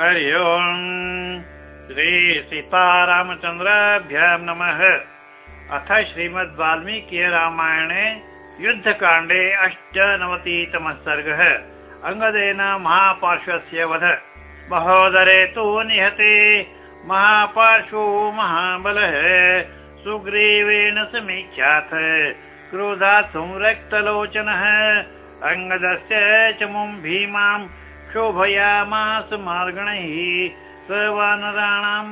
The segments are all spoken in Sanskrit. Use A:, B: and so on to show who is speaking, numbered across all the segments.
A: हरि ओम्। श्री सीतारामचन्द्राभ्यां नमः। अथ श्रीमद् वाल्मीकि रामायणे युद्धकाण्डे अष्टनवतितमः सर्गः। अङ्गदेन महापार्श्वस्य वध। महोदरे तु निहते महापार्श्वो महाबलः। सुग्रीवेण समीक्षाथ। क्रोधात् संरक्तलोचनः। अङ्गदस्य च मुं भीमां शोभयामास मार्गणैः स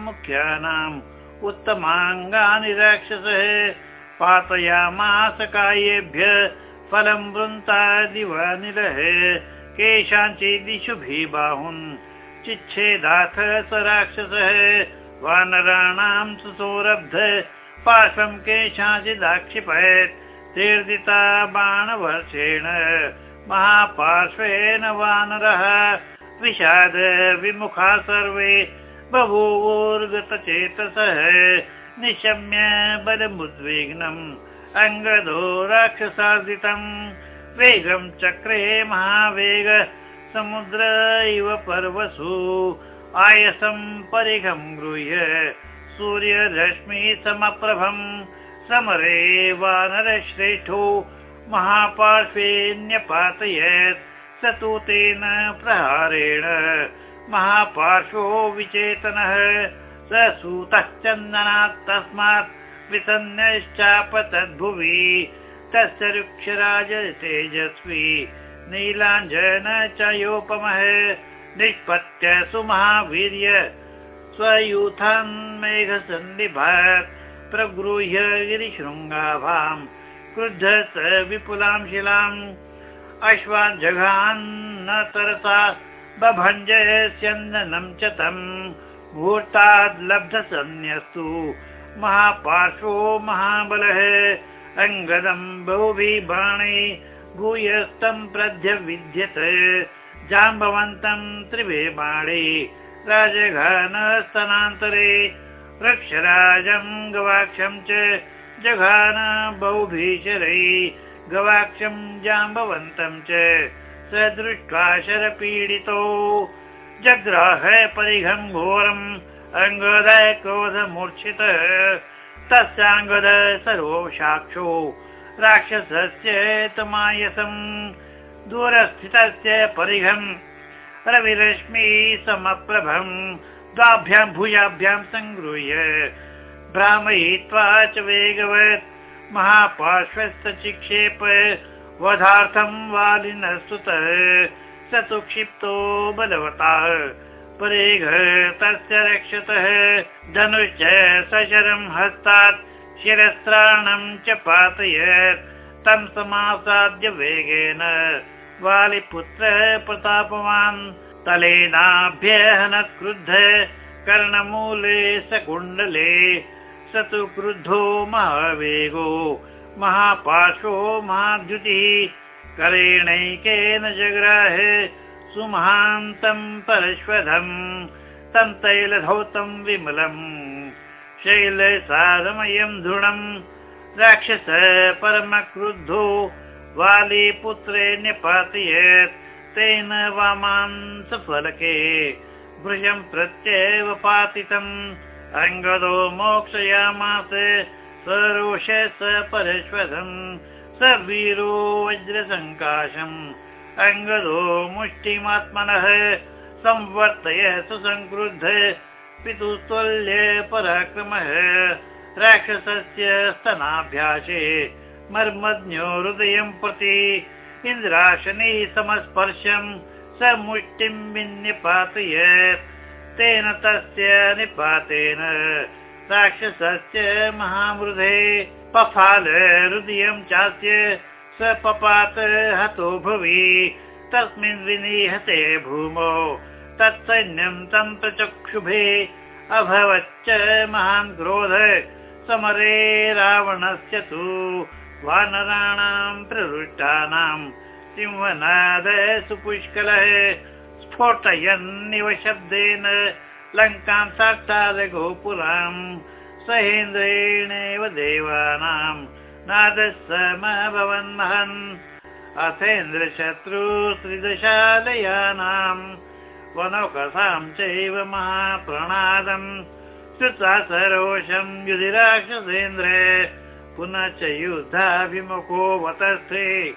A: मुख्यानाम् उत्तमाङ्गानि राक्षसः पातयामास कायेभ्य फलं वृन्तादिवानिलः केषाञ्चिदिषु भीबाहुन् चिच्छेदाथ स राक्षसः वानराणां सुसौरब्ध पार्श्वं केषाञ्चिदाक्षिपयत् तीर्दिता बाणवर्षेण महापार्श्वेन वानरः विषाद विमुखा सर्वे बभूवोर्गतचेतसः निशम्य बलमुद्विग्नम् अङ्गदो राक्षसार्जितम्। वेगं चक्रे महावेग समुद्र इव पर्वसु आयसं परिघं गृह्य सूर्यरश्मि समप्रभम् समरे वानरश्रेष्ठो महापार्श्वे न्यपातयत् स तु तेन प्रहारेण महापार्श्वो विचेतनः। स सूतः चन्दनात् तस्मात् विसन्नश्चापतद्भुवि। तस्य वृक्षराज तेजस्वी नीलाञ्जन च योपमः निष्पत्य सुमहावीर्य स्वयूथान् मेघसन्निभात् प्रगृह्य गिरिशृङ्गाभाम् क्रुद्ध स विपुलां शिलाम् अश्वान् जघान्न तरसा बभञ्ज स्यन्दनं च तम् मुहूर्ताद् लब्धसन्न्यस्तु महापार्श्वो महाबलः अङ्गदम् बहुभिः बाणे भूयस्तं प्रध्य विद्यत जाम्बवन्तं त्रिभे बाणे राजघानस्तनान्तरे वृक्षराजं गवाक्षं च जघान बहुभीषरै गवाक्षं जाम्बवन्तं च स दृष्ट्वा शरपीडितो। जग्राह परिघं घोरम् अङ्गद क्रोधमूर्च्छित तस्याङ्गद सर्वोषाक्षो राक्षसस्य तमायसम् दूरस्थितस्य परिघम् रविरश्मि समप्रभम् द्वाभ्यां भुजाभ्यां सङ्गृह्य भ्रामयित्वा च वेगवत् महापार्श्वस्थ चिक्षेप वधार्थं वालिनः सुतः स तु क्षिप्तो बलवतः। परेघ तस्य रक्षतः। धनुश्च सशरं हस्तात्। शिरस्त्राणं च पातयत्। तं समासाद्य वेगेन वालिपुत्र प्रतापवान् तलेनाभ्यहनत् क्रुद्ध कर्णमूले सकुण्डले स तु क्रुद्धो महावेगो महापार्श्वो महाद्युतिः करेणैकेन जग्राह सुमहान्तं तैलधौतं विमलम् शैलसारमयं दृढम् राक्षस परमक्रुद्धो वालीपुत्रे निपातयत् तेन वामांसफलके भृशं प्रत्येव पातितम्। अङ्गदो मोक्षयामास सरोष स परश्वरम् वीरो वज्रसङ्काशम्। अङ्गदो मुष्टिमात्मनः संवर्तय सुसङ्क्रुद्ध पितुस्तुल्य पराक्रमः राक्षसस्य स्तनाभ्यासे मर्मज्ञो हृदयं प्रति इन्द्राशनि समस्पर्शम् स मुष्टिं विन्यपातयत् तेन तस्य निपातेन राक्षसस्य महामृधे पफाल हृदयं चास्य स पपात हतो भुवि। तस्मिन् विनिहते भूमौ तत्सैन्यं तं प्रचक्षुभे अभवच्च महान् क्रोध। समरे रावणस्य तु वानराणां प्रवृष्टानां सिंहनाद सुपुष्कलः स्फोटयन्निव शब्देन लङ्कां साक्षात् गोपुराम् सहेन्द्रेणेव देवानां नादः महन्। अथेन्द्रशत्रु त्रिदशालयानाम् वनौकसां चैव महाप्रणादम्। श्रुत्वा सरोषम् युधि राक्षसेन्द्र पुनश्च युद्धाभिमुखो वतस्थे।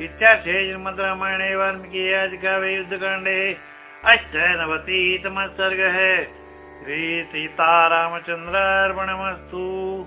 A: इत्याख्ये श्रीमद्रामायणे वाल्मीकि अधिकारे युद्धकाण्डे अष्टनवतितमः सर्गः। श्रीसीतारामचन्द्रार्पणमस्तु